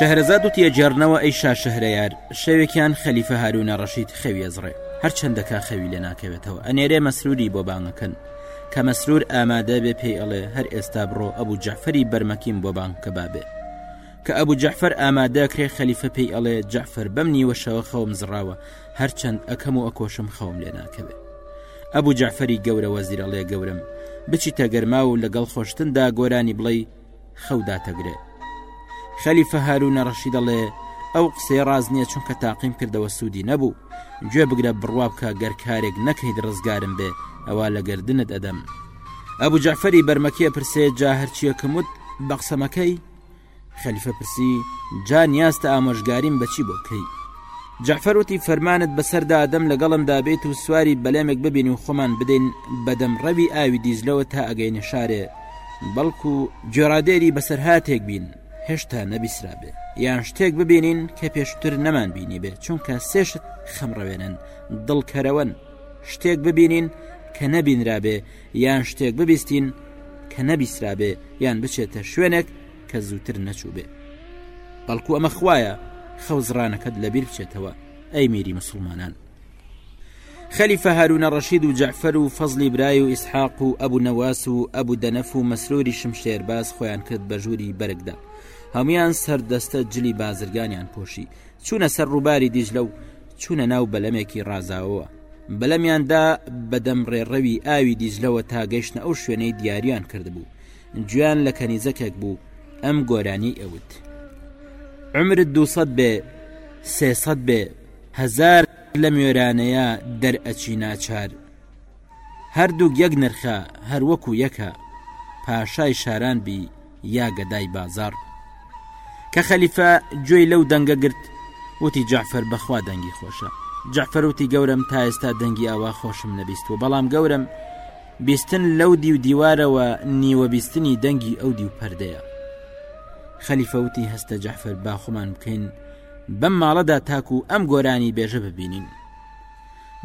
شەهرەزاد و تێجێڕنەوە ئەی شا شەهرەیار شەوێکیان خەلیفە هارونە ڕەشید خەویێزڕێ هەرچەندەکە خەوی لێ ناکەوێتەوە ئەنێرێ مەسروری بۆ بانگەکەن کە مەسرور ئامادە بێ پێی ئەڵێ هەر ئێستا بڕۆ ئەبوو جەفری بەرمەکیم بۆ بانکە بابێ کە ئەبو جەحفەر ئامادەکرێ خەلیفە پێی ئەڵێ جەعفەر بەم نیوە شەوە خەوم زڕاوە هەرچەند ئەکەم و ئەکۆشم خەوم لێ ناکەوێت ئەبوو جەعفەری گەورە وەزیرەڵێ گەورم بچی تەگەرما و لەگەڵ خۆشتندا گۆرانی بڵێ خەوداتەگرێ خەلیفە هارو نەڕەشی دەڵێ ئەو قسەی ڕاز نییە چونکە تاقیم کردەوە سوودی نەبوو گوێ بگرە بڕوا بکە گەر کارێک نەکەیت ڕزگارم بێ ئەوە لە گردنت ئەدەم ئەبوو جەعفەری بەرمەکیە پرسێ جا هەرچیەکەموت بە قسەمەکەی خەلیفە پرسی جا نیازتە ئامۆژگاریم بەچی بۆ بکەی جەفەروتی فەرمانت بەسەردا ئەدەم لەگەڵمدا بێت و سواری بەلێمێک ببین و خۆمان بدەین بەدەم ڕەوی ئاوی دیزلەوە تا ئەگەینە شارێ بەڵکو جۆرادێری بەسەرهاتێک بین هێشتا نەبیسرا بێ یان شتێک ببینین کە پێشتر نەمان بینی بێ چونکە سێشت خەمڕەوێنن دڵکەرەوەن شتێک ببینین کە نەبینرابێ یان شتێک ببیستین کە نەبیسرابێ یان بچێتە شوێنێک کە زووتر نەچوو بێ بەڵکو ئەمە خویە خەوزڕانەکەت لەبیر بچێتەوە ئەی میری مسلمانان خەلیفە هەروونە ڕەشید و جەعفەر و فەزلی برای و ئیسحاق و ئەبوو نەواس و ئەبوو دەنەف و مەسروری شمشێرباز خۆیان کرد بە ژووری بەرگدا هەمویان سەردەستە جلی بازرگانیان پۆشی چوونە سەر ڕووباری دیجلە و چوونە ناو بەلەمێکی ڕازاوەوە بەلەمیاندا بەدەم ڕێڕەوی ئاوی دیجلەوە تا گەشتە ئەو شوێنەی دیاریان کردبوو گویان لە کەنیزەکێک بوو ئەم گۆرانی ئەوت عمرت دووسەد بێ سێسەد بێ هزار لە مێرانەیە دەرئەچی ناچار هەردووک یەک نرخە هەروەکو یەکە پاشای شاران بی یا گەدای بازاڕ کە خەلیفە گوێی لەو دەنگە گرت وتی جعفر بەخوا دەنگی خۆشە جعفروتی گەورم تا ئێستا دەنگی ئاوا خۆشم نەبیستوە بەڵام گەورم بیستن لەو دی و دیوارەوە نیوە بیستنی دەنگی ئەو دی و پەردەیە خەلیفەوتی هەستە جعفر باخۆمان بکەین بەم ماڵەدا تاکو ئەم گۆرانی بێژە ببینین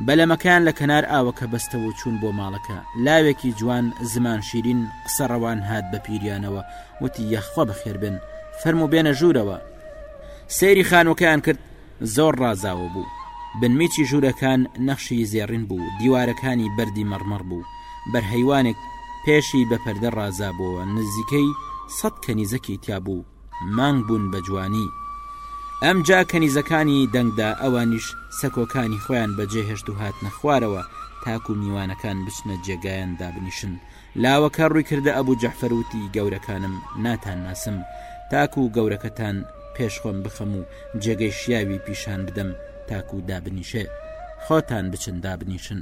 بەلەمەکەیان لە کەنار ئاوەکە بەستەوە و چوون بۆ ماڵەکە، لاوێکی جوان، زمان شیرین، قسە ڕەوان هات بە پیریانەوە، وتی یاخوا بەخێر بێن، فەرموو بێنە ژوورەوە. سەیری خانووەکەیان کرد، زۆر ڕازاوە بوو، بنمیچی ژوورەکان نەخشی زێڕین بوو، دیوارەکانی بەردی مەڕمەڕ بوو، بەرهەیوانێک پێشی بە پەردە ڕازابووەوە، نزیکەی سەد کەنیزەکی تیا بوو، مانگ بوون بە جوانی. ئەمجا کەنیزەکانی دەنگدا ئەوانیش سەکۆکانی خۆیان بەجێهێشت و هاتنە خوارەوە تاکو میوانەکان بچنە جێگایان دابنیشن، لاوەکە ڕوویکردە ئەبو جەعفەر وتی، گەورەکانم ناتانناسم تاکو گەورەکەتان پێش خۆم بخەم و جێگەی شیاوی پیشان بدەم تاکو دابنیشێ، خۆتان بچن دابنیشن.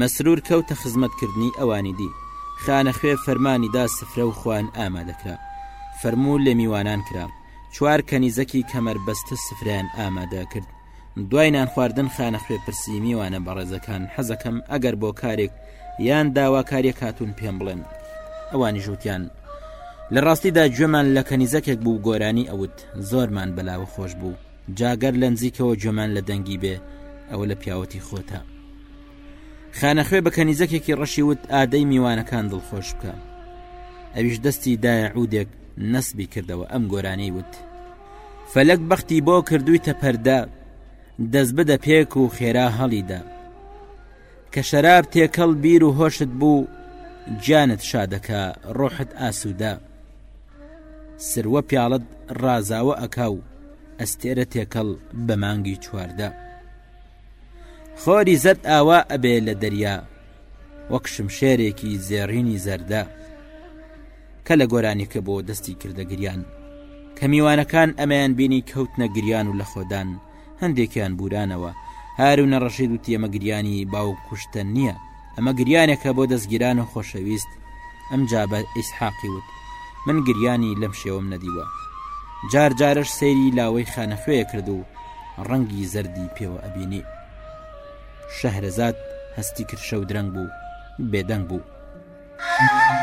مەسرور کەوتە خزمەت کردنی ئەوانی دی. خانە خوێ فەرمانی دا سفرە و خوان ئامادە کرا. فەرموو لێ میوانان کرا. چوار کەنیزەکی کەمەر بەستە سفرەیان ئامادە کرد. دوای نان خواردن خانە خوێ پرسی میوانە بەڕێزەکان حەزەکەم ئەگەر بۆ کارێک یان داواکاریەک هاتوون پێم بڵێن. ئەوانی ژووتیان. لە ڕاستیدا گوێمان لە کەنیزەکێک بوو گۆرانی ئەوت زۆرمان بەلاوە خۆش بوو. جاگەر لە نزیکەوە گوێمان لە دەنگی بێ ئەوە لە پیاوەتی خۆتە. خانەخوێ بە کەنیزەکێکی ڕەشی وت ئادەی میوانەکان دڵخۆش بکە ئەویش دەستی دایە عودێک نەسبی کردەوە ئەم گۆرانەی وت فەلەک بەختی بۆ کردووی تەپەردە دەست بدە پێک و خێرا هەڵیدا کە شەراب تێکەڵ بیر و هۆشت بوو گیانت شادەکە ڕۆحت ئاسوودە سروە پیاڵت ڕازاوە ئەکا و ئەستێرە تێکەڵ بە مانگی چواردە خۆری زەرد ئاوا ئەبێ لە دەریا وەک شمشێرێکی زێڕینی زەردە کە لە گۆرانیکە بۆ دەستی کردە گریان کە میوانەکان ئەمەیان بینی کەوت نەگریان و لە خۆدان هەندێکیان بورانەوە هارو نەڕەشید و تێمە گریانی باو کوشتە نییە ئەمە گریانێکە بۆ دەستگیران و خۆشەویست ئەم جا بە ئیسحاقی وت من گریانی لەم شێوەم نەدیوە جار جارش سەیری لاوەی خانەخوێە کرد و ڕەنگی زەردی پێوە ئەبینی شەهرەزاد هەستی کرشە و درەنگ بوو بێدەنگ بوو. Thank you.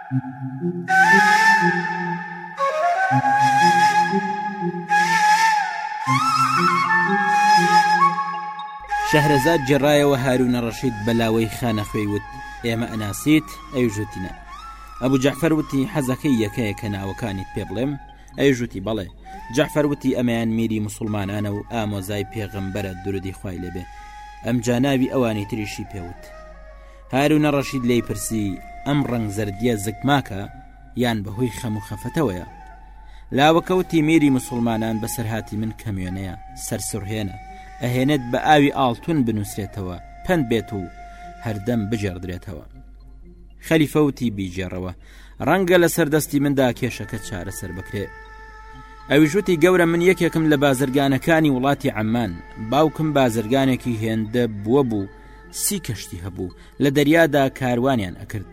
شەهرەزاد جێڕایەوە هارونە ڕەشید بە لاوەی خانەخوێی وت ئێمە ئەناسیت ئەی ژوتینە ئەبوو جەفەر وتی حەزەکەی یەکەیە کە ناوەکانیت پێ بڵێم ئەی ژوتی بەڵێ جەفەر وتی ئەمەیان میری مسلمانانە و ئامۆزای پێغەمبەرە درودی خوای لێبێ ئەم جاناوی ئەوانی تریشی پێوت هارونە ڕەشید لێی پرسی، ئەم ڕەنگ زەردیە زکماکە یان بە هۆی خەم و خەفەتەوەیە؟ لاوەکە وتی، میری موسوڵمانان بەسەرهاتی من کەموێنەیە، سەرسوڕهێنە، ئەهێنێت بە ئاوی ئاڵتون بنوسرێتەوە، پەند بێت و هەردەم بگێڕدرێتەوە. خەلیفە وتی، بیگێڕەوە، ڕەنگە لەسەر دەستی مندا کێشەکە چارەسەر بکرێ. ئەویش وتی، گەورە من یەکێکم لە بازرگانەکانی وڵاتی عەمان، باوکم بازرگانێکی هێندە بووە بوو، سی کەشتی هەبوو لە دەریادا کاروانیان ئەکرد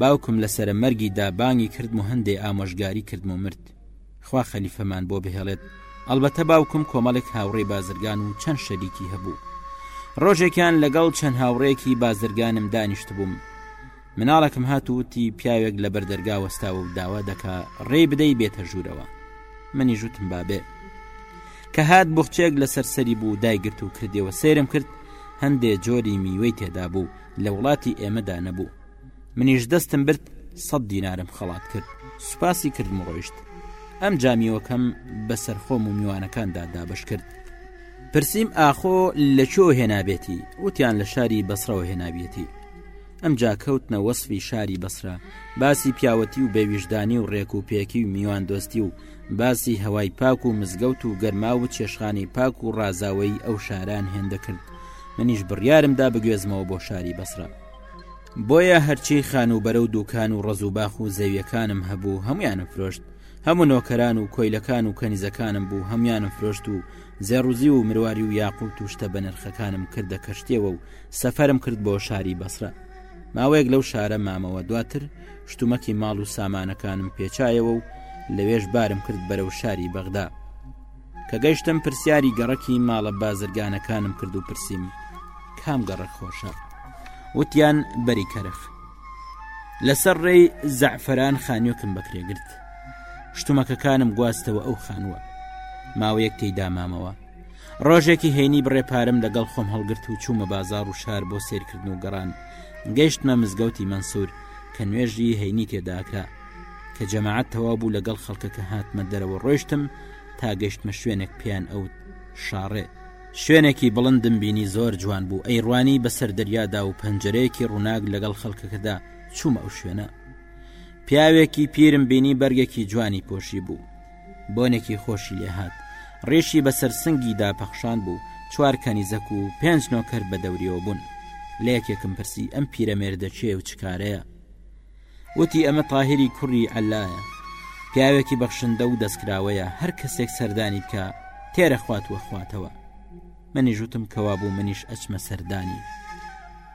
باوکم لەسرە مەرگی دابانگی کردم و هەندێ ئامۆژگاری کردم و مرد خوا خەلیفەمان بۆ بهێڵێت ئەلبەتە باوکم کۆمەڵێک هاوڕێی بازرگان و چەند شەریکی هەبوو ڕۆژێکیان لەگەڵ چەند هاوڕێکی بازرگانم دانیشت بووم مناڵەکم هات و وتی پیاوێک لە بەردەرگا وەستاوە و داوا دەکا ڕێ بدەی بێتە ژوورەوە منی ژوتم بابێ کە هات بخچێک لەسەر سەری بوو دایگرت و کردەوە سێرم کرد هەندێ جۆری میوەی تێدا بوو لە وڵاتی ئێمەدا نەبوو منیش دەستم برد سەد دینارم خەڵات کرد سوپاسی کردم ڕۆیشت ئەم جامیەوەکەم بەسەر خۆم و میوانەکاندا دابش کرد پرسییم ئاخۆ لە چۆ هێنابێتی وتیان لە شاری بەسرەوە هێنابێتی ئەمجا کەوتنە وەسفی شاری بەسرە باسی پیاوەتی و بەویژدانی و ڕێک و پێکی و میوان دۆستی و باسی هەوای پاک و مزگەوت و گەرما و چێشخانی پاک و ڕازاوەی ئەو شاران هێندەکرد منیش بڕیارمدا بگوێزمەوە بۆ شاری بەسرە بۆیە هەرچی خانوبەرە و دوکان و ڕز و باخ و زەویەکانم هەبوو هەمویانم فرۆشت هەموو نۆکەران و کۆیلەکان و کەنیزەکانم بوو هەمویانم فرۆشت و زێڕوزی و مرواری و یاقوت و شتە بەنرخەکانم کردە کەشتێەوە و سەفەرم کرد بۆ شاری بەسرە ماوەیەک لەو شارە مامەوە دواتر شتومەکی ماڵ و سامانەکانم پێچایەوە و لەوێش بارم کرد بەرەو شاری بەغدا کە گەشتم پرسیاری گەڕکی ماڵە بازرگانەکانم کرد و پرسییم کام گەڕک خۆشە وتیان بەری کەرخ لەسەر ڕێی زەعفران خانیۆکم بەکرێگرت شتومەکەکانم گواستەوە ئەو خانووە ماوەیەک تێدا مامەوە ڕۆژێکی هەینی بڕێ پارم لەگەڵ خۆم هەڵگرت و چوومە بازار و شار بۆ سێرکردن و گەڕان گەشتمە مزگەوتی منسوور کە نوێژی هەینی تێداکرا کە جەماعات تەوا بوو لەگەڵ خەڵکەکە هاتمە دەرەوە ڕۆشتم تا گەشتمە شوێنێک پێیان ئەوت شاڕێ شوێنێکی بڵندم بینی زۆر جوان بوو ئەیڕوانی بەسەر دەریادا و پەنجەرەیەکی ڕووناک لەگەڵ خەڵکەکەدا چوومە ئەو شوێنە پیاوێکی پیرم بینی بەرگێکی جوانی پۆشی بوو بۆنێکی خۆشی لێهات ڕێشی بەسەر سنگی دا پەخشان بوو چوار کەنیزەک و پێنج نۆکەر بە دەوریەوە بوون لە یەکێکم پرسی ئەم پیرەمێردەچێ و چکارەیە وتی ئەمە تاهری کوڕی ئەلایە پیاوێکی بەخشندە و دەستکراوەیە هەر کەسێک سەردانی بکە تێرە خواتوە خواتەوە منیش وتم کەوا بوو منیش ئەچمە سەردانی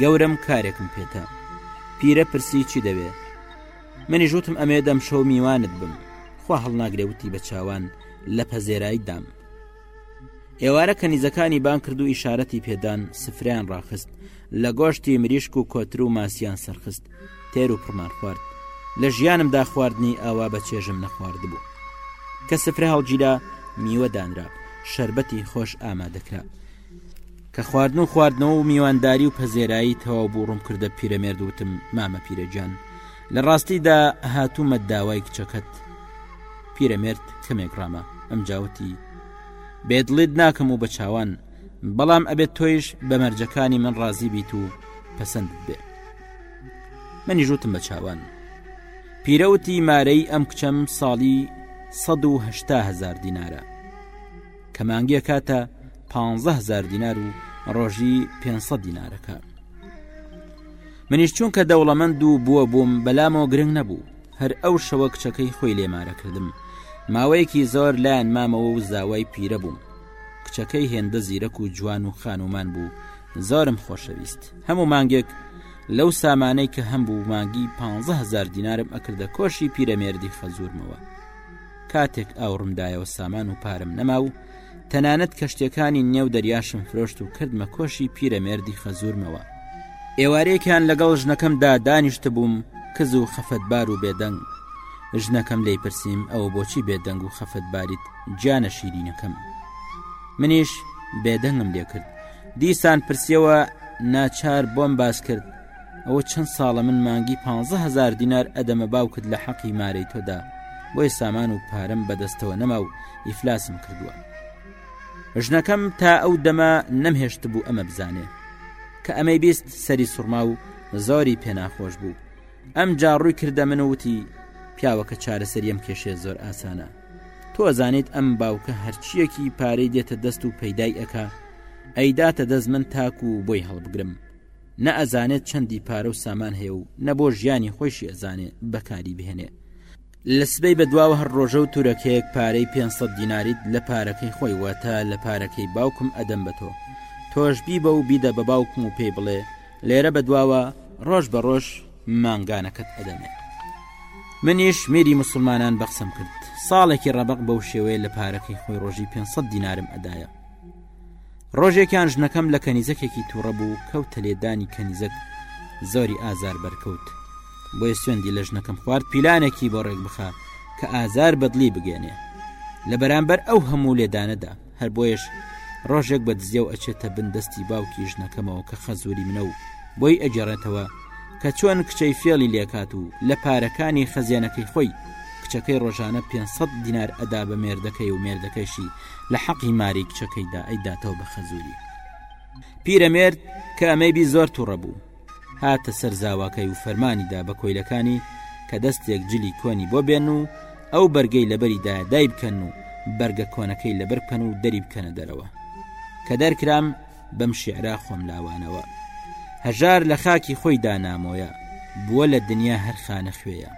گەورەم کارێکم پێتە پیرە پرسی چی دەوێ منی ژوتم ئەمێ دەم شەو میوانت بم خوا هەڵناگرێوتی بە چاوان لە پەزێرایی دام ئێوارە کە نیزەکانی بان کرد و ئیشارەتی پێدان سفریان ڕاخست لە گۆشتی مریشک و کۆتر و ماسیان سەرخست تێر و پڕمان خوارد لە ژیانمدا خواردنی ئاوا بە چێژم نەخوارد بوو کە سفرە هەڵگیرا میوە دانرا شربەتی خۆش ئامادەکرا کە خواردن و خواردنەوە و میوانداری و پەزێرایی تەواو بوو ڕوم کردە پیرەمێرد وتم مامە پیرەجان لە ڕاستیدا هاتوومە داوای کچەکەت پیرەمێرد کەمێک ڕامە ئەم جاوتی بێدڵێت ناکەم و بە چاوان بەڵام ئەبێت تۆیش بە مەرجەکانی من ڕازی بیت و پەسەند بێ منی ژوتم بە چاوان پیرەوتی مارەی ئەم کچەم ساڵی 1970 هزار دینارە کە مانگی ئەکاتە پانزە هزار دینار و ڕۆژی پێ دینارەکە منیش چونکە دەوڵەمەند و بووە بووم بەلامەوە گرنگ نەبوو هەر ئەو شەوە کچەکەی خۆی لێمارە کردم ماوەیەکی زۆر لایەن مامەوە و زاوای پیرە بووم کچەکەی هێندە زیرەک و جوان و خانومان بوو زۆرم خۆشەویست هەموو مانگێک لەو سامانەی کە هەم بوو مانگی پهزار دینارم ئەکردە کۆشی پیرەمێردی خەزورمەوە کاتێک ئاوڕم دایەوە سامان و پارم نەما و تەنانەت کەشتەکانی نێو دەریاشم فرۆشت و کردمە کۆشی پیرەمێردی خەزورمەوە ئێوارەیەکیان لەگەڵ ژنەکەمدا دانیشت بووم کز و خەفەتبار و بێدەنگ ژنەکەم لی پرسییم ئەوە بۆچی بێدەنگ و خەفەتباریت گیانە شیرینەکەم منیش بێدەنگم لێکرد دیسان پرسیەوە ناچار بۆم باس کرد ئەوە چەند ساڵە من مانگی پ هزار دینار ئەدەمە باوکت لە حەقی مارەی تۆدا بۆیە سامان و پارەم بەدەستەوە نەما و ئیفلاسم کردووە ژنەکەم تا ئەو دەمە نەمهێشت بوو ئەمە بزانێ کە ئەمەی بیست سەری سوڕما و زۆری پێناخۆش بوو ئەم جا ڕووی کردە من وتی پیاوەکە چارەسەریم کێشێ زۆر ئاسانە تۆ زانیت ئەم باوکە هەرچیەکی پارەی دێتە دەست و پەیدای ئەک ئەیداتە دەست من تاکو و بۆی هەڵبگرم نە ئەزانێت چەندی پارە و سامان هەیە و نە بۆ ژیانی خۆیشی ئەزانێ بەکاری بهێنێ لە سبەی بە دواوە هەر ڕۆژە و تورەکەیەک پارەی 500 دیناریت لە پارەکەی خۆی واتە لە پارەکەی باوکم ئەدەم بە تۆ تۆش بی بە و بیدە بە باوکم و پێی بڵێ لێرە بە دواوە ڕۆژ بە ڕۆژ مانگانەکەت ئەدەمێ منیش میری مسلمانان بەخسم کرد ساڵێکی ڕەبق بەو شێوەیە لە پارەکەی خۆی ڕۆژی 500 دینارم ئەدایە ڕۆژێکیان ژنەکەم لە کەنیزەکێکی تووڕە بوو کەوتە لێدانی کەنیزەک زۆری ئازار بەرکەوت بۆیە سوێندی لە ژنەکەم خوارد پیلانێکی بۆ ڕێک بخە کە ئازار بەدلی بگەێنێ لە بەرامبەر ئەو هەموو لێدانەدا هەر بۆیش ڕۆژێک بە دزێ و ئەچێتە بن دەستی باوکی ژنەکەمەوە کە خەزوری منە و بۆی ئەگەڕێتەوە کە چۆن کچەی فێڵی لێکات و لە پارەکانی خەزیێنەکەی خۆی کچەکەی ڕۆژانە 500 دینار ئەدا بە مێردەکەی و مێردەکەشی لە حەقی ماری کچەکەیدا ئەیداتەوە بە خەزوری پیرەمێرد کە ئەمەی بی زۆر توڕە بوو هاتە سەر زاواکەی و فەرمانیدا بە کۆیلەکانی کە دەستێک جلی کۆنی بۆ بێن و ئەو بەرگەی لەبەریدا دای بکەن و بەرگە کۆنەکەی لەبەر بکەن و دەری بکەنە دەرەوە کە دەرکرام بەم شعرا خۆم لاوانەوە هەژار لە خاکی خۆی دانامۆیە بووە لە دنیا هەر خانە خوێە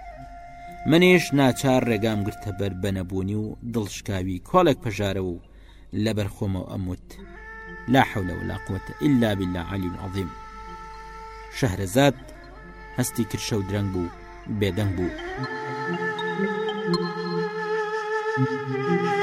منیش ناچار ڕێگام گرتە بەر بەنەبوونی و دڵشکاوی کۆڵێک پەژارە و لە بەرخۆمەوە ئەموت لا حولە ولا قوتە ئللا بلا علی عظیم شەهرەزاد هەستی کرشە و درەنگ بوو بێدەنگ بوو. Thank you.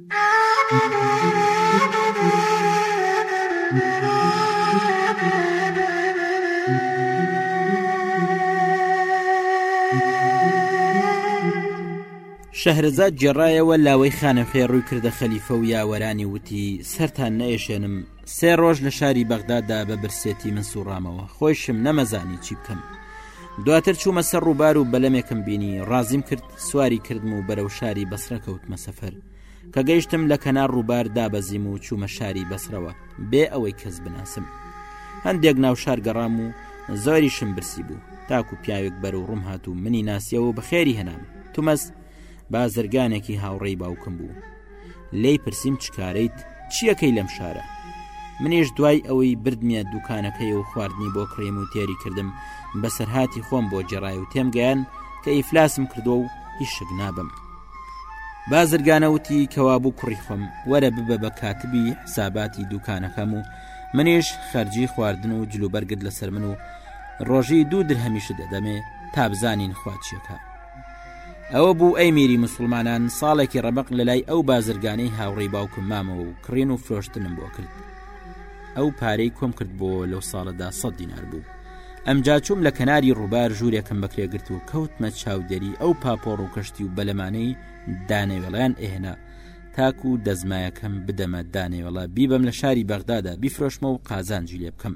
شەهرەزاد گێڕایەوە لاوەی خانەخێ ڕووی کردە خەلیفە و یاوەرانی وتی سەران نەێشێنم سێ ڕۆژ لە شاری بەغدادا بە برسێتی من سوڕامەوە خۆشم نەمەزانی چی بکەم دواتر چوومە سەر ڕووبار و بەلەمێکم بینی ڕازیم کرد سواری کردم و بەرەو شاری بەسرە کەوتمە سەفەر کە گەیشتم لە کەنار ڕووبار دابەزیم و چوومە شاری بەسرەوە بێ ئەوەی کەس بناسم هەندێک ناو شار گەڕام و زۆریشم برسی بوو تاکو پیاوێک بەر و ڕوم هات و منی ناسیەوە بەخێری هەنام تومەس بازرگانێکی هاوڕێی باوکم بوو لێی پرسیم چ کارەیت چیەکەی لەم شارە منیش دوای ئەوەی بردمیە دوکانەکەی و خواردنی بۆ کڕیم و تێری کردم بەسەرهاتی خۆم بۆ جێڕای و تێمگەیان کە ئیفلاسم کردو و هیشک نابم بازرگانەوتی کەوابوو کوڕی خۆم وەرە ببە بە کاتبی حساباتی دوکانەکەم و منیش خەرجی خواردن و جلوبەرگت لەسەر من و ڕۆژی دوو درهەمیشت دەدەمێ تا بزانین خواچیەکە ئەوە بوو ئەی میری مسلمانان ساڵێکی ڕەبق لە لای ئەو بازرگانی هاوڕێی باوکم مامەوە و کڕین و فرۆشتنم بۆ کرد ئەو پارەی کۆم کرد بۆ لەو ساڵەدا سە دینار بوو ئەمجا چوم لە کەناری ڕووبار ژوورێکم بەکرێگرت و کەوتمە چاودێری ئەو پاپۆڕ و کەشتی و بەلەمانەی دانەوێڵیان ئێهێنا تاکو و دەزمایەکەم بدەمە دانەوێڵە بیبم لە شاری بەغدادا بیفرۆشمە و قازانجی لێ بکەم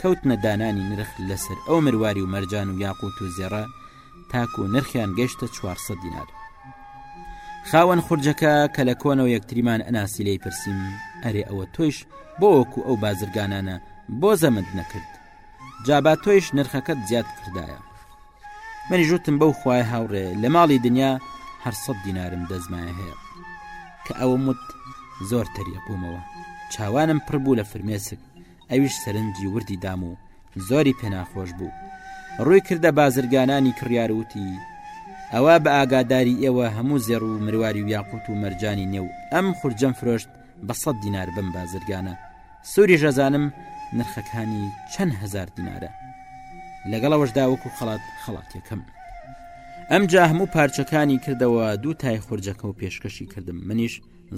کەوتنە دانانی نرخ لەسەر ئەو مرواری و مەرجان و یاقوت و زێڕە تاکو و نرخیان گەشتە 400 دینار خاوەن خورجەکە کە لە کۆنەوە یەکتریمان ئەناسی لی پرسییم ئەرێ ئەوە تۆیش بۆ وەکو ئەو بازرگانانە بۆ زەمت نەکرد جابا تۆیش نرخەکەت زیاد کردایە منی ژوتم بەو خوای هاوڕێ لە ماڵی دنیا هەرسە دینارم دەزمایە هەیە کە ئەوە مت زۆر تەریە بوومەوە چاوانم پڕبوو لە فرمێسک ئەویش سەرنجی وردی دام و زۆری پێ ناخۆش بوو ڕووی کردە بازرگانانی کڕیار وتی ئەوە بە ئاگاداری ئێوە هەموو زێڕ و مرواری و یاقوت و مەرجانی نێو ئەم خورجەم فرۆشت بە سەد دینار بم بازرگانە سووری ژەزانم نرخەکانی چەند هزار دینارە لەگەڵەوەشدا وەکو خەڵات خەڵاتەکەم ئەم جا هەموو پارچەکانی کردەوە دوو تای خورجەکە و پێشکەشی کردم منیش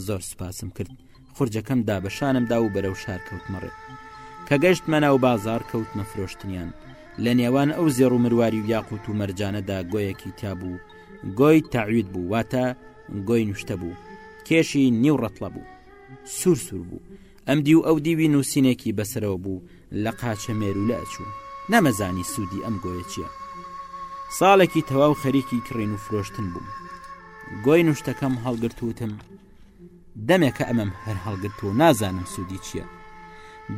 زۆر سوپاسم کرد خورجەکەم دا بە شانم دا و بەرەو شار کەوتمە ڕێ کە گەشتمە ناو بازار کەوتمە فرۆشتنیان لە نێوان ئەو زێڕ و مرواری و یاقوت و مەرجانەدا گۆیەکی تابوو گۆی تەعوید بوو واتە گۆی نوشتە بوو کێشی نیو ڕەتڵە بوو سوور سوور بوو ئەم دیو ئەو دیوی نووسینێکی بەسەرەوە بوو لە قاچە مێرولە ئەچوو نەمەزانی سوودی ئەم گۆیە چییە ساڵێکی تەواو خەریکی کڕین و فرۆشتن بووم گۆی نوشتەکەم هەڵگرتوتم دەمێکە ئەمەم هەر هەڵگرت و نازانم سوودی چییە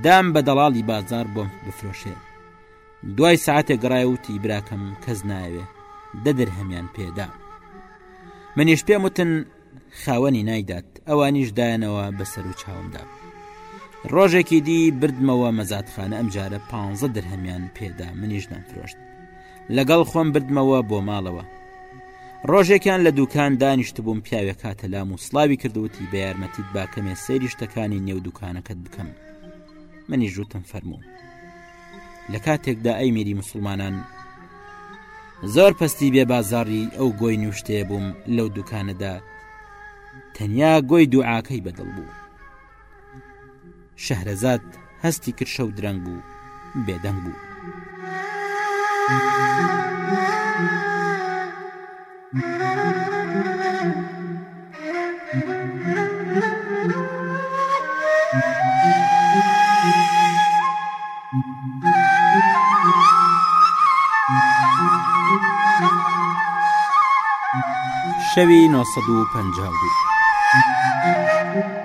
دام بە دەڵاڵی بازار بۆم بفرۆشێ دوای ساعتێک گەڕایوتی براکەم کەس ناوێ دەدر هەمان پێدا منیش پێم وتن خاوەنی نایدات ئەوانیش دایەنەوە بەسەر و چاومدا ڕۆژێکی دی بردمەوە مەزاتخانە ئەم جارە پ درهمیان پێدا منیش نەفرۆشت لەگەڵ خۆم بردمەوە بۆ ماڵەوە ڕۆژێکیان لە دوکان دانیشت بووم پیاوێک کاتە لام و سلاوی کردوتی بە یارمەتیت باکەمێ سەیری شتەکانی نێو دوکانەکەت بکەم منی ژوتم فەرموو لە کاتێکدا ئەی میری مسلمانان زۆر پستی بێ بازاری ئەو گۆی نوشتێ بووم لەو دوکانەدا تەنیا گۆی دوعاکەی بەدڵ بوو شەهرەزاد هەستی کرد شەو درەنگ بوو بێدەنگ بوو. شەوی 952.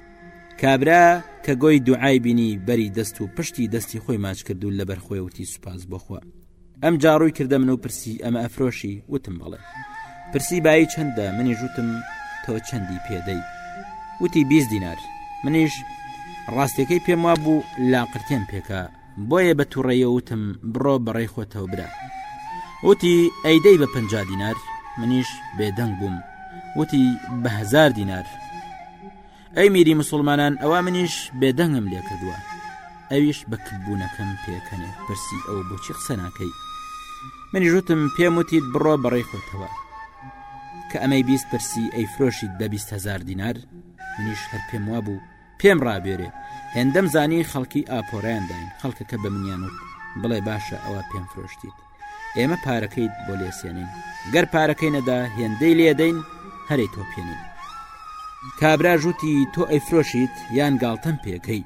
کابرا کە گۆی دوعای بینی بەری دەست و پشتی دەستی خۆی ماچ کرد و لەبەر خۆی وتی سوپاس بۆخوا ئەم جاڕووی کردە من و پرسی ئەمە ئەفرۆشی وتم بەڵێ پرسی بایی چەندە منی ژوتم تۆ چەندی پێدەی وتی بیست دینار منیش ڕاستەکەی پێم وا بوو لاقرتێن پێکا بۆیە بە توڕەیەوە وتم بڕۆ بەڕێی خۆتەوە برا وتی ئەیدەی بە پ دینار منیش بێدەنگ بووم وتی بەهزار دینار ئەی میری مسلمانان ئەوە منیش بێدەنگم لێ کردووە ئەویش بە کردبوونەکەم پێکەنێ پرسی ئەو بۆچی قسە ناکەی منی ژوتم پێم وتیت بڕۆ بەڕێ خۆتەوە کە ئەمەی بیست پرسی ئەی فرۆشیت بە هزار دینار منیش هەر پێم وا بوو پێم ڕابێرێ هێندەم زانی خەڵکی ئاپۆرەیان داین خەڵکەکە بە منیان وت بڵێ باشە ئەوە پێم فرۆشتیت ئێمە پارەکەیت بۆ لێسێنین گەر پارەکەی نەدا هێندەی لێدەین هەرەی تۆ پێێنین کابرا ژووتی تۆ ئەیفرۆشیت یان گاڵتەم پێکەی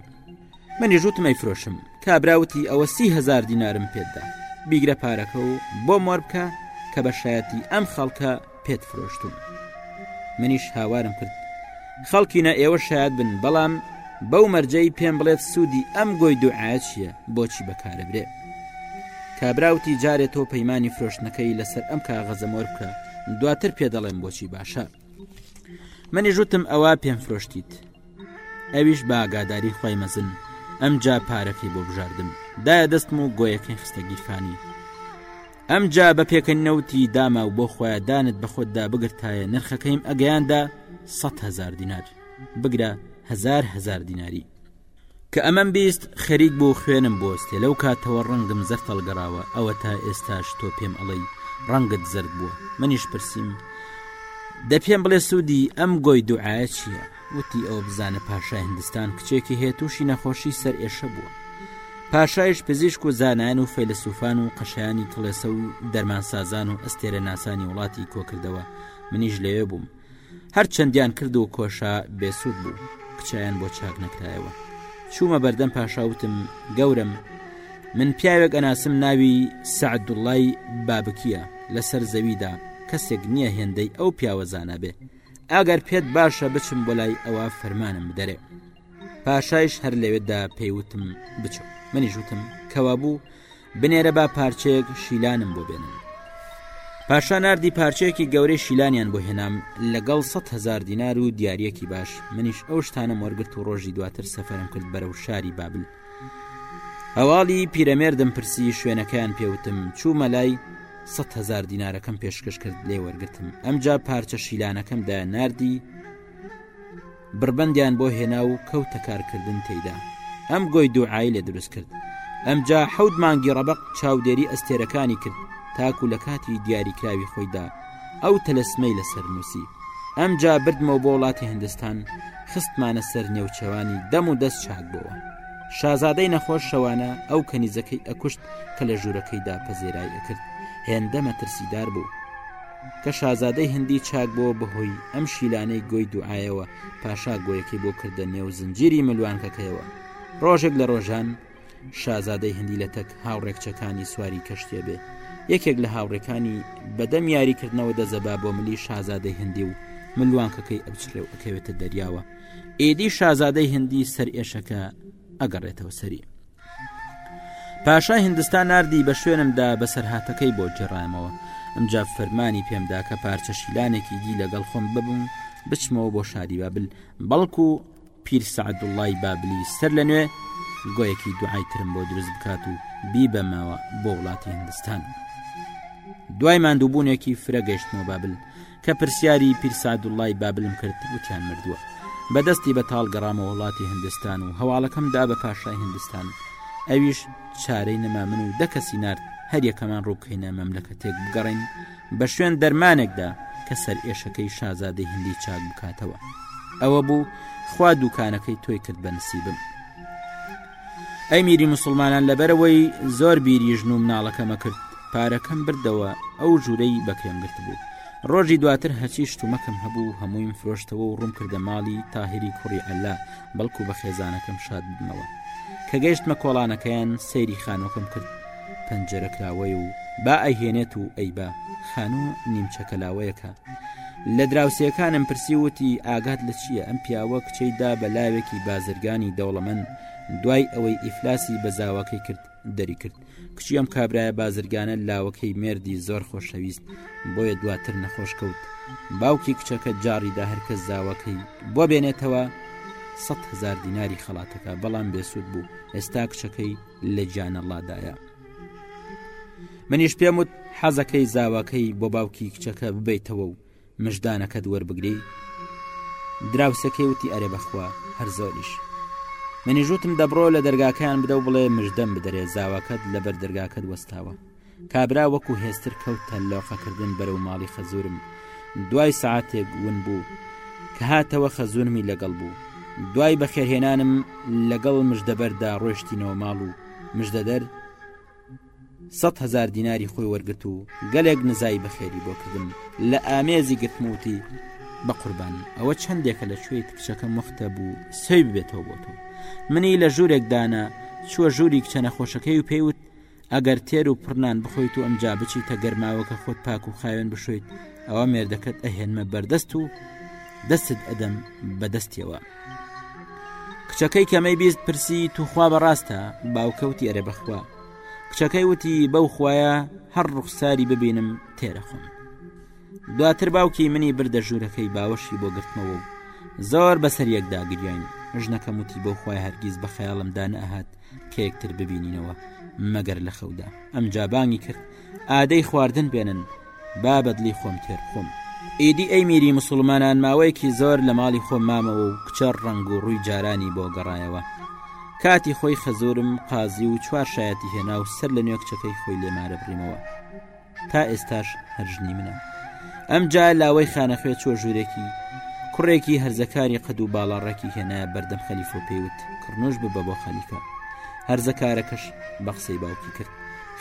منی ژوتم ئەیفرۆشم کابراوتی ئەوە سیهزار دینارم پێدا بیگرە پارەکە و بۆ مۆر بکە کە بە شایەتی ئەم خەڵکە پێت فرۆشتوم منیش هاوارم کرد خەڵکینە ئێوە شاد بن بەڵام بەو مەرجەی پێم بڵێت سوودی ئەم گۆی دوعاە چییە بۆچی بەکارەبرێ کابراوتی جارێت تۆ پەیمانانی فرۆشتنەکەی لەسەر ئەم کاغەزەمۆر بکە دواتر پێ دەڵێم بۆچی باشە منی ژوتم ئەوە پێم فرۆشتیت ئەویش باگاداری خۆی مەزن ئەم جا پارەکەی بۆ بژاردم دایە دەستم و گۆیەکەی خستە گیرفانی ئەمجا بە پێکە نەوتی داما و بۆ خۆیان دانت بە خۆتدا بگرتایە نرخەکەیم ئەگەیاندا سە هزار دینار بگرە هزار هزار دیناری کە ئەمەم بیست خەریک بۆ خوێنم بۆستێ لەو کاتەوە ڕەنگم زەر تەڵگەڕاوە ئەوە تا ئێستاش تۆ پێم ئەڵەی ڕەنگت زرد بووە منیش پرسییم دە پێم بڵێ سوودی ئەم گۆی دوعاە چییە؟ وتی ئەوە بزانە پاشای هندستان کچێکی هەیە تووشی نەخۆشی سەر ئێشە بووە پاشایش پزیشک و زانایان و فەیلسوفان و قەشایانی کڵێسە و دەرمانسازان و ئەستێرە ناسانی وڵاتی کۆکردەوە منیش لەوێ بووم هەر چەندیان کرد و کۆشا بێسوود بوو کچیان بۆ چاک نەکرایەوە چوومە بەردەم پاشاوتم گەورم من پیاوێک ئەناسم ناوی سعدوڵای بابکیە لەسەر زەویدا کەسێک نییە هێندەی ئەو پیاوەزانە بێ ئەگەر پێت باشە بچم بۆ لای ئەوە فەرمانم بدەرێ پاشایش هەر لەوێدا پێیوتم بچم منی ژوتم کەوا بوو بنێرە با پارچەیەک شیلانم بۆ بێنم پاشا نردی پارچەیەکی گەورەی شیلانیان بۆ هێنام لەگەڵ 100 هزار دینار و دیارەکی باش منیش ئەو شتانم وەرگرت و ڕۆژی دواتر سەفرم کرد بەرەو شاری بابل هەواڵی پیرەمێردم پرسی شوێنەکەیان پێوتم چوومە لای سە هزار دینارەکەم پێشکەش کرد لێ وەرگتم ئەمجا پارچە شیلانەکەم دا نردی بربندیان بۆ هێنا و کەوتە کارکردن تێدا ئەم گۆی دوعای لێ دروست کرد ئەمجا حەوت مانگی ڕەبق چاودێری ئەستێرەکانی کرد تاکو لە کاتی دیاریکراوی خۆیدا ئەو تەلەسمەی لەسەر نووسی ئەمجا بردمەوە بۆ وڵاتی هندستان خستمانە سەر نێوچەوانی دەم و دەست چاک بووە شازادەی نەخۆش شەوانە ئەو کەنیزەکەی ئەکوشت کە لە ژوورەکەیدا پەزێرای ئەکرد هێندە مەترسیدار بوو کە شازادەی هەندی چاک بۆ بەهۆی ئەم شیلانەی گۆی دوعاەوە پاشا گۆیەکەی بۆ کردە نێو زنجیری ملوانکەکەیەوە ڕۆژێک لە ڕۆژان شازادەی هندی لە تەک هاوڕێکچەکانی سواری کەشتێ بێ یەکێک لە هاوڕێکانی بەدەم یاریکردنەوە دەزەبا بۆ ملی شازادەی هندی و ملوانکەکەی ئەبچڕێ و ئەکەوێتە دەریاوە ئێدی شازادەی هندی سەر ئێشەکە ئەگەڕێتەوە سەری پاشا هندستان نردی بە شوێنمدا بەسەرهاتەکەی بۆ جێڕایمەوە ئەمجا فەرمانی پێمدا کە پارچە شیلانێکی دی لەگەڵ خۆم ببووم بچمەوە بۆ شاری بابل بەڵکو پیر سەعدوڵڵای بابلی سەر لە نوێ گۆیەکی دوعای ترم بۆ دروست بکات و بیبەمەوە بۆ وڵاتی هندستان. دوای ماندووبوونێکی فرە گەشتمەوە بابل کە پرسیاری پیرسادوڵای بابلم کرد وتیان مردووە بەدەستی بە تاڵ گەڕامە وڵاتی هندستان و هەواڵەکەم دا بە پاشای هندستان ئەویش چارەی نەما من و دەکەسی نرد هەریەکەمان ڕووکەینە مەملەکەتێک بگەڕین بە شوێن دەرمانێکدا کە سەر ئێشەکەی شازادەی هندی چاک بکاتەوە ئەوە بوو خوا دوکانەکەی تۆی کرد بە نسیبم ئەی میری مسلمانان لەبەرەوەی زۆر بیری ژن و مناڵەکەمە کرد پارەکەم بردەوە ئەو ژوورەی بەکرێم گرت بوو ڕۆژی دواتر هەچی شتومەکەم هەبوو هەموویم فرۆشتەوە و ڕوم کردە ماڵی تاهری کوڕی ئەللا بەڵکو بە خێزانەکەم شاد ببمەوە کە گەشتمە کۆڵانەکەیان سەیری خانۆکەم کرد پەنجەرە کراوەی و با ئەهێنێت و ئەی بە خانوو نیمچەکەلاوەیەکە لە دراوسەکانم پرسی وتی ئاگات لە چییە ئەم پیاوە کچەیدا بە لاوێکی بازرگانی دەوڵەمەند دوای ئەوەی ئیفلاسی بەزاواکەی کرد دەری کرد کچی ئەم کابراە بازرگانە لاوەکەی مردی زۆر خۆشەویست بۆیە دواتر نەخۆش کەوت باوکی کچەکە جاڕیدا هەرکە زاوەکەی بۆ بێنێتەوە سە هزار دیناری خەڵاتەکە بەڵام بێسوود بوو ئێستا کچەکەی لە جانەڵادایە منیش پێم وت حەزەکەی زاواکەی بۆ باوکی کچەکە ببیتەوە و مژدانەکەت وەربگری دراوسەکەی وتی ئەرێ بەخوا هەر زۆریش منیش وتم دەبڕۆ لە دەرگاکەیان بدە و بڵێ مژدەم بدەرێ زاواکەت لەبەر دەرگاکەت وەستاوە کابرا وەکو هێستر کەوت تەلۆقەکردن بەرەو ماڵی خەزورم دوای سعاتێک ون بوو کە هاتەوە خەزورمی لەگەڵ بوو دوای بەخێرهێنانم لەگەڵ مژدەبەردا ڕۆشتینەوە ماڵ و مژدەدەر سەد هزار دیناری خۆی وەرگرت و گەلێک نزای بەخێری بۆ کردم لە ئامێزی گرتموتی بە قوربان ئەوە چەندێکە لە کوێی کچەکە مختە بوو سوی بێتەوە بۆ تۆ منی لە ژوورێک دانا چووە ژووری کچە نەخۆشەکەی و پێیوت ئەگەر تێر و پڕنان بخۆیت و ئەمجا بچی تە گەرماوەکە خۆت پاک و خاوێن بشویت ئەوە مێردەکەت ئەهێنمە بەردەست و دەستت ئەدەم بەدەستیەوە کچەکەی کەمەی بیست پرسی توخوا بەڕاستە باوکە وتی ئەرێ بەخوا کچەکەی وتی بەو خویە هەر ڕوخساری ببینم تێرەخم دواتر باوکی منی بردە ژوورەکەی باوەشی بۆ گرتمەوە و زۆر بەسەر یەکدا گریین ژنەکەم وتی بۆ خخوای هەرگیز بە خەیاڵمدا نەهات کە یەکتر ببینینەوە مەگەر لە خەودا ئەم جابانگی کرد ئادەی خواردن بێنن بابت لی خۆم تێر خۆم ئیدی ئەی میری مسلمانان ماوەیەکی زۆر لە ماڵی خۆ مامەوە و کچە ڕنگ و ڕووی جارانی بۆ گەڕایەوە کاتی خۆی خەزورم قازی و چوار شایەتی هێنا و سەر لە نوێ کچەکەی خۆی لێمارە بڕیمەوە تا ئێستاش هەرژنی منە ئەم جا لاوەی خانەخوێ چۆ ژوورێکی کوڕێکی هەرزەکاری قەد و باڵاڕێکی هێنا بەردەم خەلیفۆ پێیوت کڕنۆش ببە بۆ خەلیفە هەرزەکارەکەش بە قسەی باوکی کرد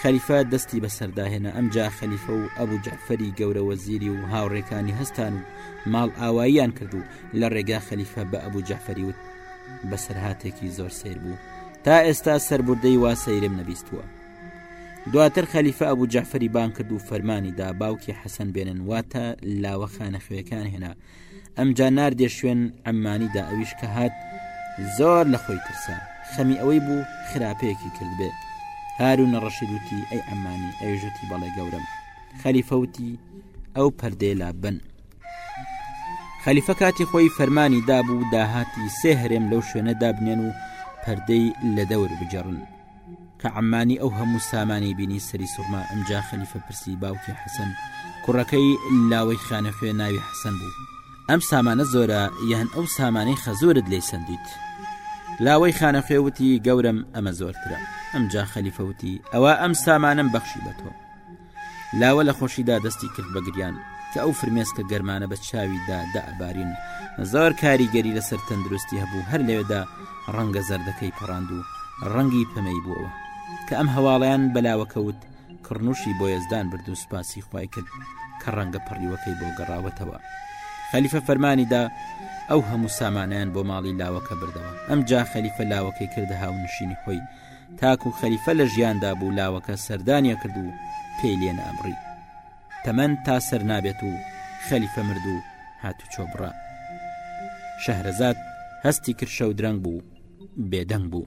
خەلیفە دەستی بەسەرداهێنا ئەمجا خەلیفە و ئەبوو جەعفەری گەورە وەزیری و هاوڕێکانی هەستان و ماڵ ئاواییان کرد و لە ڕێگا خەلیفە بە ئەبوو جەعفەری وت بەسەرهاتێکی زۆر سیر بوو تا ئێستا سربردەی وا سەیرم نەبیستووە دواتر خەلیفە ئەبوو جەعفەری بان کرد و فەرمانی دا باوکی حەسەن بێنن واتە لاوە خانەخوێکان هێنا ئەمجا ناردێ شوێن ئەممانیدا ئەویش کە هات زۆر لە خۆی ترسا خەمی ئەوەی بوو خراپەیەکی کردبێ هارو نەڕەشیدوتی ئەی ئەمانی ئەوژوتی بەڵێ گەورم خەلیفەوتی ئەو پەردەیە لا بن خەلیفە کاتی خۆی فەرمانی دابوو داهاتی سێ هەرێم لەو شوێنە دابنێن و پەردەی لە دەور بجێڕن کە عەممانی ئەو هەموو سامانی بینی سەری سوڕما ئەمجا خەلیفە پرسی باوکی حەسەن کوڕەکەی لاوەی خانەخوێ ناوی حەسەن بوو ئەم سامانە زۆرە یان ئەو سامانەی خەزورت لی سندیت لاوەی خانەخوێ وتی گەورم ئەمە زۆرترە ئەمجا خەلیفەوتی ئەوە ئەم سامانم بەخشی بە تۆ لاوە لە خۆشیدا دەستی کرد بە گریان کە ئەو فرمێسکە گەرمانە بە چاویدا دەعبارین زۆر کاریگەری لەسەر تەندروستی هەبوو هەر لەوێدا ڕەنگە زەردەکەی پەڕاند و ڕەنگی پەمەی بووەوە کە ئەم هەواڵیان بەلاوەکەوت کڕنوشی بۆ یزدان برد و سوپاسی خی کرد کە ڕەنگە پەڕیوەکەی بۆ گەڕاوەتەوە خەلیفە فەرمانیدا ئەو هەموو سامانیان بۆ ماڵی لاوەکە بردەوە ئەم جا خەلیفە لاوەکەی کردە هاونشینی خۆی تاکو خەلیفە لە ژیاندا بوو لاوەکە سەردانیە کرد و پێی لێ نەئەبڕی تەمەن تا سەر نابێت و خەلیفە مرد و هاتوچۆ بڕە شەهرەزاد هەستی کرشە و درەنگ بوو بێدەنگ بوو.